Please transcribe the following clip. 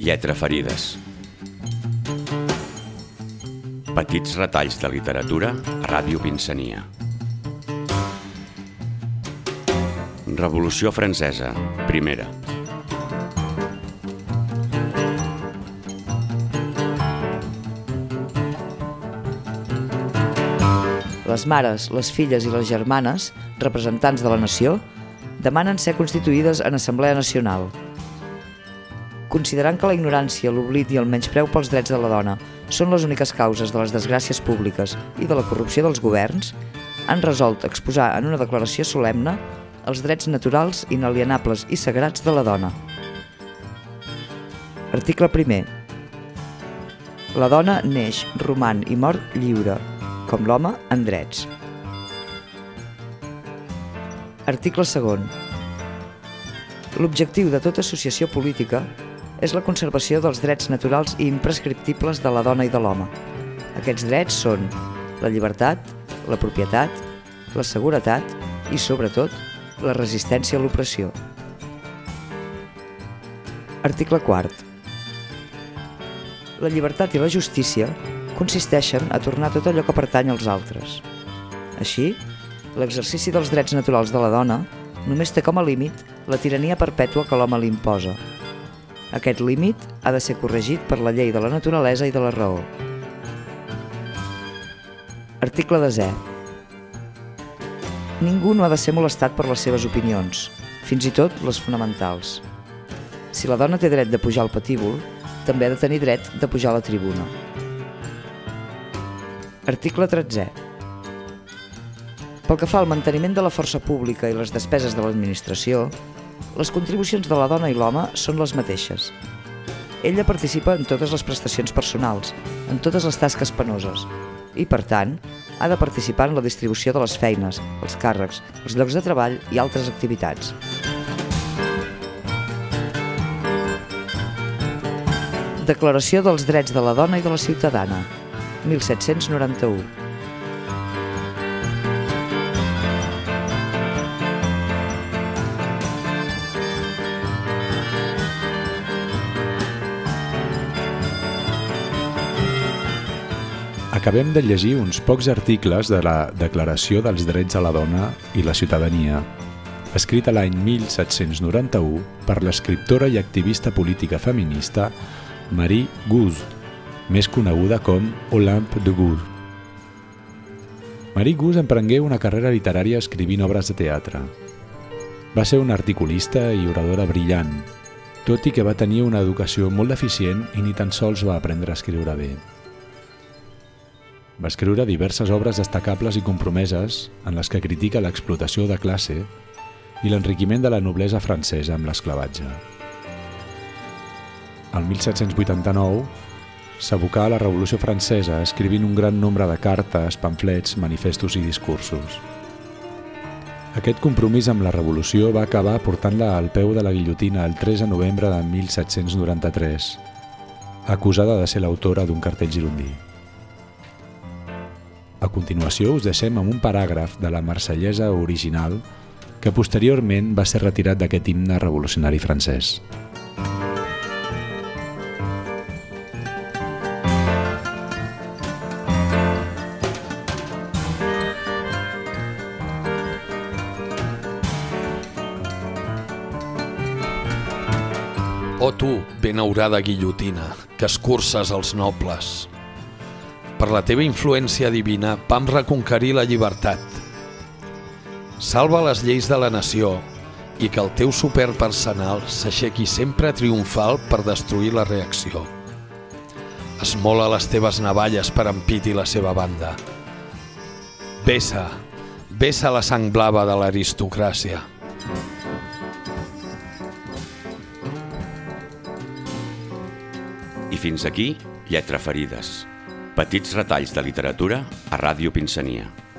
Lletra ferides. Petits retalls de literatura a Ràdio Pinsania. Revolució Francesa, primera. Les mares, les filles i les germanes, representants de la nació, demanen ser constituïdes en Assemblea Nacional. Considerant que la ignorància, l'oblit i el menyspreu pels drets de la dona són les úniques causes de les desgràcies públiques i de la corrupció dels governs, han resolt exposar en una declaració solemne els drets naturals, inalienables i sagrats de la dona. Article 1. La dona neix, roman i mor lliure, com l'home en drets. Article 2. L'objectiu de tota associació política és la conservació dels drets naturals i imprescriptibles de la dona i de l'home. Aquests drets són la llibertat, la propietat, la seguretat i, sobretot, la resistència a l'opressió. Article 4. La llibertat i la justícia consisteixen a tornar tot allò que pertany als altres. Així, l'exercici dels drets naturals de la dona només té com a límit la tirania perpètua que l'home li imposa. Aquest límit ha de ser corregit per la llei de la naturalesa i de la raó. Article 10. Ningú no ha de ser molestat per les seves opinions, fins i tot les fonamentals. Si la dona té dret de pujar al patíbul, també ha de tenir dret de pujar a la tribuna. Article 13. Pel que fa al manteniment de la força pública i les despeses de l'administració, les contribucions de la dona i l'home són les mateixes. Ella participa en totes les prestacions personals, en totes les tasques penoses, i, per tant, ha de participar en la distribució de les feines, els càrrecs, els llocs de treball i altres activitats. Declaració dels drets de la dona i de la ciutadana, 1791. Acabem de llegir uns pocs articles de la Declaració dels Drets a la Dona i la Ciutadania, escrita l'any 1791 per l'escriptora i activista política feminista Marie Gust, més coneguda com Olympe de Gouges. Marie Gust emprengué una carrera literària escrivint obres de teatre. Va ser una articulista i oradora brillant, tot i que va tenir una educació molt deficient i ni tan sols va aprendre a escriure bé. Va escriure diverses obres destacables i compromeses en les que critica l'explotació de classe i l'enriquiment de la noblesa francesa amb l'esclavatge. El 1789 s'abocà a la Revolució Francesa escrivint un gran nombre de cartes, pamflets, manifestos i discursos. Aquest compromís amb la revolució va acabar portant-la al peu de la guillotina el 3 de novembre de 1793, acusada de ser l'autora d'un cartell girondí. A continuació us deixem amb un paràgraf de la marsellesa original que posteriorment va ser retirat d'aquest himne revolucionari francès. O tu, benaurada guillotina, que escurces els nobles. Per la teva influència divina vam reconquerir la llibertat. Salva les lleis de la nació i que el teu superb arsenal s'aixequi sempre triomfal per destruir la reacció. Esmola les teves navalles per empiti la seva banda. Vessa, vessa la sang blava de l'aristocràcia. I fins aquí, Lletra ferides. Petits retalls de literatura a Ràdio Pinsania.